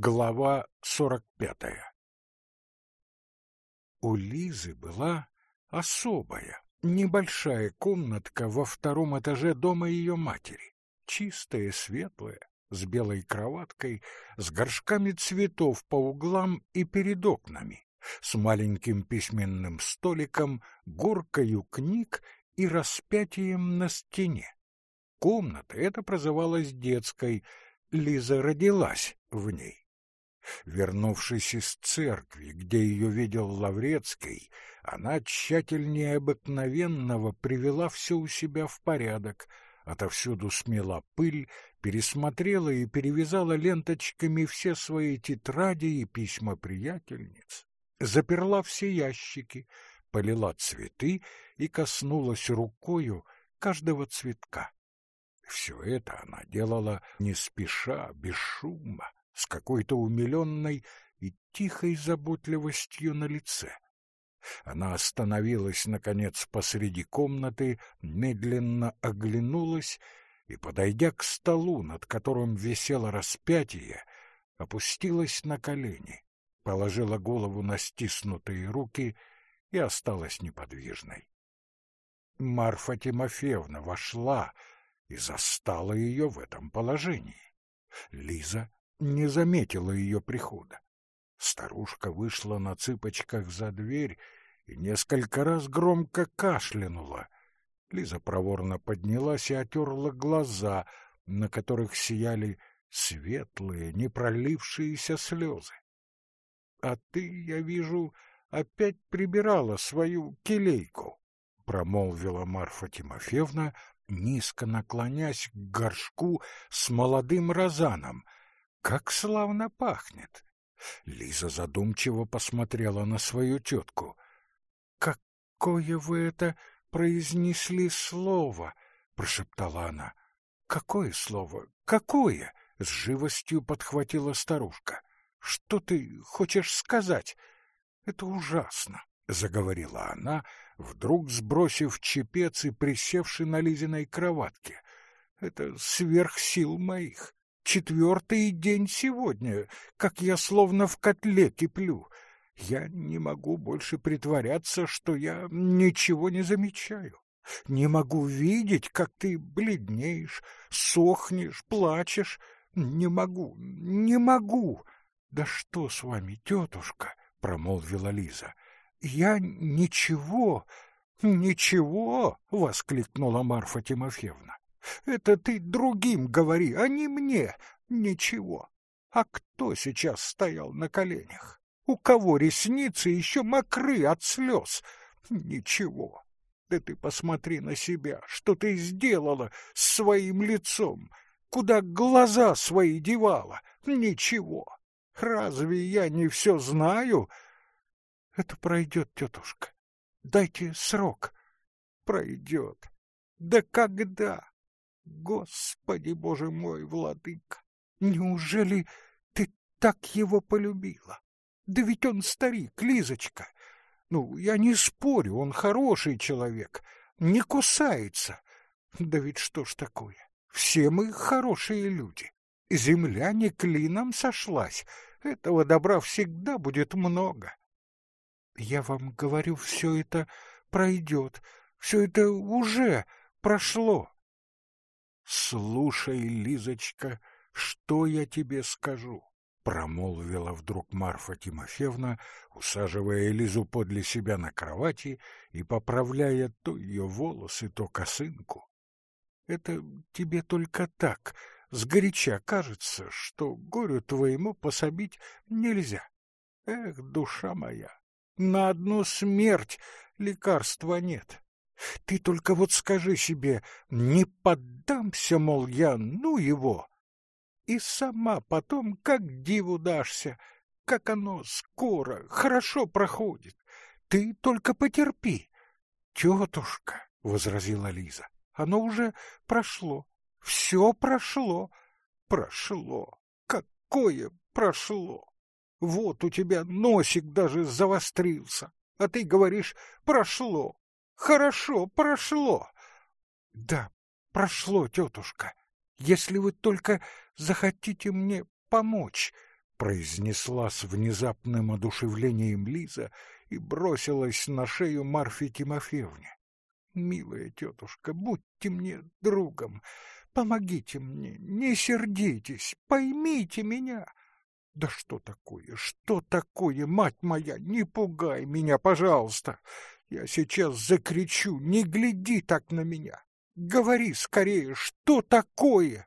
Глава сорок пятая У Лизы была особая, небольшая комнатка во втором этаже дома ее матери, чистая, светлая, с белой кроваткой, с горшками цветов по углам и перед окнами, с маленьким письменным столиком, горкою книг и распятием на стене. Комната эта прозывалась детской, Лиза родилась в ней. Вернувшись из церкви, где ее видел Лаврецкий, она тщательнее обыкновенного привела все у себя в порядок, отовсюду смела пыль, пересмотрела и перевязала ленточками все свои тетради и письма приятельниц, заперла все ящики, полила цветы и коснулась рукою каждого цветка. Все это она делала не спеша, без шума, с какой-то умиленной и тихой заботливостью на лице. Она остановилась, наконец, посреди комнаты, медленно оглянулась и, подойдя к столу, над которым висело распятие, опустилась на колени, положила голову на стиснутые руки и осталась неподвижной. Марфа Тимофеевна вошла и застала ее в этом положении. Лиза не заметила ее прихода. Старушка вышла на цыпочках за дверь и несколько раз громко кашлянула. Лиза проворно поднялась и отерла глаза, на которых сияли светлые, не пролившиеся слезы. — А ты, я вижу, опять прибирала свою келейку, — промолвила Марфа Тимофеевна, низко наклонясь к горшку с молодым розаном. Как славно пахнет! Лиза задумчиво посмотрела на свою тетку. — Какое вы это произнесли слово? — прошептала она. — Какое слово? Какое? — с живостью подхватила старушка. — Что ты хочешь сказать? — Это ужасно, — заговорила она, вдруг сбросив чепец и присевши на Лизиной кроватке. — Это сверх сил моих. Четвертый день сегодня, как я словно в котле киплю. Я не могу больше притворяться, что я ничего не замечаю. Не могу видеть, как ты бледнеешь, сохнешь, плачешь. Не могу, не могу. Да что с вами, тетушка? — промолвила Лиза. — Я ничего, ничего! — воскликнула Марфа Тимофеевна. Это ты другим говори, а не мне. Ничего. А кто сейчас стоял на коленях? У кого ресницы еще мокры от слез? Ничего. Да ты посмотри на себя, что ты сделала с своим лицом, куда глаза свои девала. Ничего. Разве я не все знаю? Это пройдет, тетушка. Дайте срок. Пройдет. Да когда? Господи, Боже мой, владыка, неужели ты так его полюбила? Да ведь он старик, Лизочка. Ну, я не спорю, он хороший человек, не кусается. Да ведь что ж такое? Все мы хорошие люди. Земля не клином сошлась. Этого добра всегда будет много. Я вам говорю, все это пройдет, все это уже прошло. Слушай, Лизочка, что я тебе скажу? промолвила вдруг Марфа Тимофеевна, усаживая Лизу подле себя на кровати и поправляя то ее волосы, то косынку. Это тебе только так, сгоряча кажется, что горю твоему пособить нельзя. Эх, душа моя, на одну смерть лекарства нет. Ты только вот скажи себе, не поддамся, мол, я, ну его. И сама потом как диву дашься, как оно скоро, хорошо проходит. Ты только потерпи. Тетушка, — возразила Лиза, — оно уже прошло. Все прошло. Прошло. Какое прошло? Вот у тебя носик даже завострился, а ты говоришь «прошло». Хорошо прошло. Да, прошло, тетушка. Если вы только захотите мне помочь, произнесла с внезапным одушевлением Лиза и бросилась на шею Марфе Тимофеевне. Милая тетушка, будьте мне другом, помогите мне, не сердитесь, поймите меня. Да что такое, что такое, мать моя, не пугай меня, пожалуйста. Я сейчас закричу, не гляди так на меня. Говори скорее, что такое?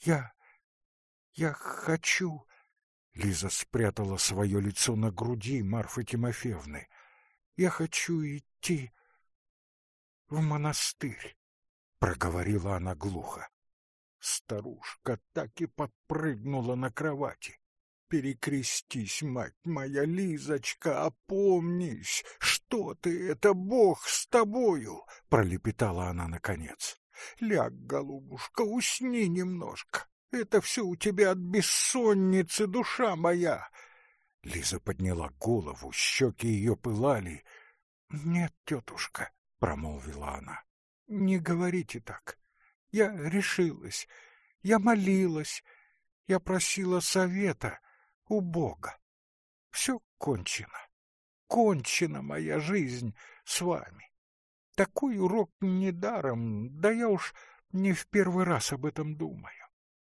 Я... я хочу... Лиза спрятала свое лицо на груди Марфы Тимофеевны. Я хочу идти в монастырь, проговорила она глухо. Старушка так и подпрыгнула на кровати. Перекрестись, мать моя Лизочка, опомнись, что ты, это Бог с тобою, пролепетала она наконец. Ляг, голубушка, усни немножко. Это все у тебя от бессонницы, душа моя. Лиза подняла голову, щеки ее пылали. Нет, тетушка, промолвила она. Не говорите так. Я решилась. Я молилась. Я просила совета у Бога. Все кончено. Кончена моя жизнь с вами. Такой урок недаром, да я уж не в первый раз об этом думаю.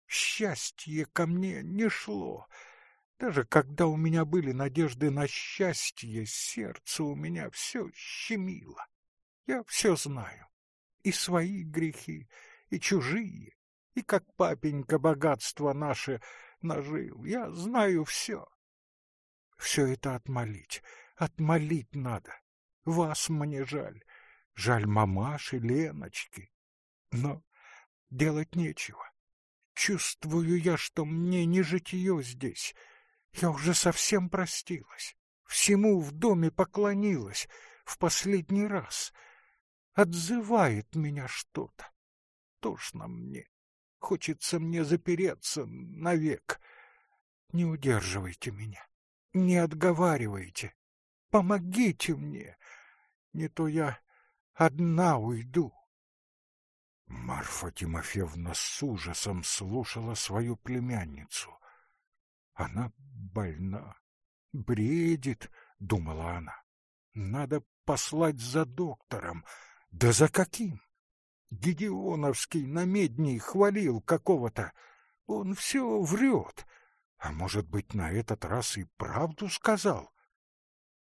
Счастье ко мне не шло. Даже когда у меня были надежды на счастье, сердце у меня все щемило. Я все знаю. И свои грехи, и чужие, и как папенька богатство наше нажил. Я знаю все. Все это отмолить, отмолить надо. Вас мне жаль, жаль мамаши, Леночки. Но делать нечего. Чувствую я, что мне не житье здесь. Я уже совсем простилась. Всему в доме поклонилась в последний раз. Отзывает меня что-то. Тошно мне. Хочется мне запереться навек. Не удерживайте меня, не отговаривайте. Помогите мне, не то я одна уйду. Марфа Тимофеевна с ужасом слушала свою племянницу. Она больна, бредит, думала она. Надо послать за доктором. Да за каким? Гедеоновский на медней хвалил какого-то. Он все врет. А может быть, на этот раз и правду сказал?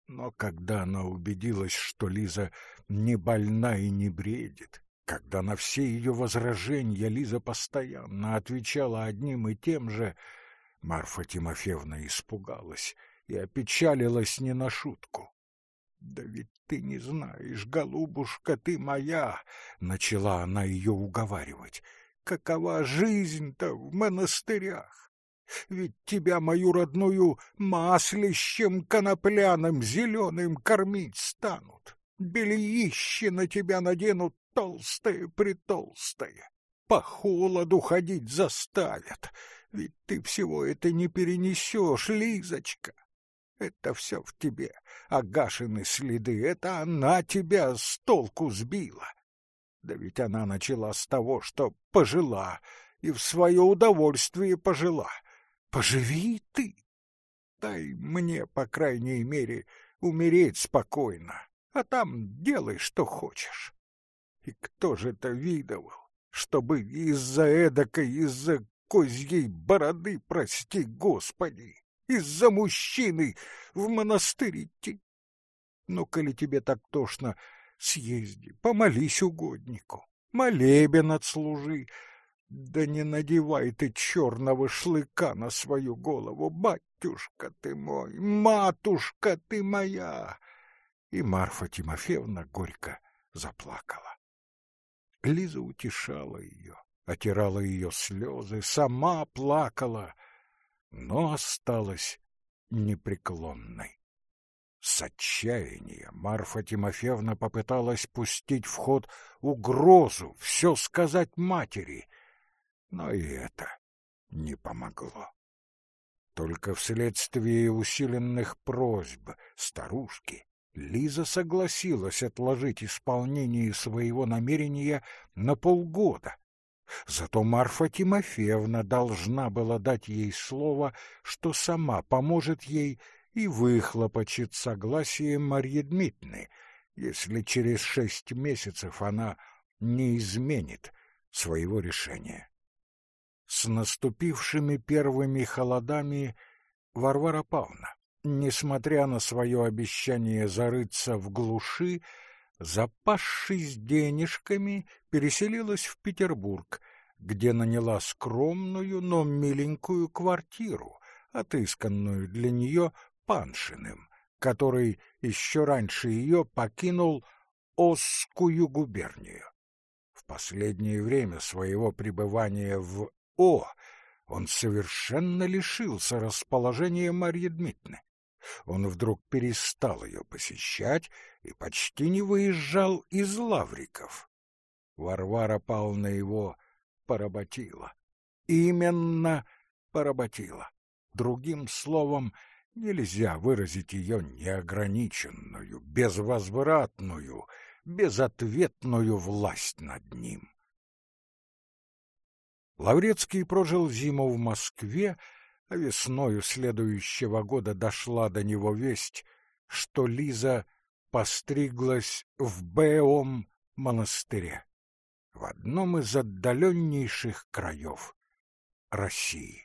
Но когда она убедилась, что Лиза не больна и не бредит, когда на все ее возражения Лиза постоянно отвечала одним и тем же, Марфа Тимофеевна испугалась и опечалилась не на шутку. Да ведь ты не знаешь, голубушка, ты моя, начала она ее уговаривать. Какова жизнь-то в монастырях? Ведь тебя мою родную маслищем конопляным зеленым кормить станут. Бельище на тебя наденут толстое-притолстое. По холоду ходить заставят. Ведь ты всего это не перенесешь, Лизочка. Это все в тебе, Агашины следы, это она тебя с толку сбила. Да ведь она начала с того, что пожила, и в свое удовольствие пожила. Поживи ты. Дай мне, по крайней мере, умереть спокойно, а там делай, что хочешь. И кто же это видывал, чтобы из-за эдакой, из-за козьей бороды, прости господи, из-за мужчины в монастырь идти. Ну, коли тебе так тошно, съезди, помолись угоднику, молебен отслужи. Да не надевай ты черного шлыка на свою голову, батюшка ты мой, матушка ты моя. И Марфа Тимофеевна горько заплакала. Лиза утешала ее, отирала ее слезы, сама плакала — но осталась непреклонной. С отчаяния Марфа Тимофеевна попыталась пустить в ход угрозу, все сказать матери, но и это не помогло. Только вследствие усиленных просьб старушки Лиза согласилась отложить исполнение своего намерения на полгода, Зато Марфа Тимофеевна должна была дать ей слово, что сама поможет ей и выхлопочет согласие Марьи Дмитриевны, если через шесть месяцев она не изменит своего решения. С наступившими первыми холодами Варвара Павловна, несмотря на свое обещание зарыться в глуши, запасшись денежками, переселилась в Петербург, где наняла скромную, но миленькую квартиру, отысканную для нее Паншиным, который еще раньше ее покинул Осскую губернию. В последнее время своего пребывания в О он совершенно лишился расположения Марьи Дмитриевны. Он вдруг перестал ее посещать и почти не выезжал из Лавриков. Варвара Павловна его поработила. Именно поработила. Другим словом, нельзя выразить ее неограниченную, безвозвратную, безответную власть над ним. Лаврецкий прожил зиму в Москве, а весною следующего года дошла до него весть, что Лиза постриглась в Беом монастыре, в одном из отдаленнейших краев России.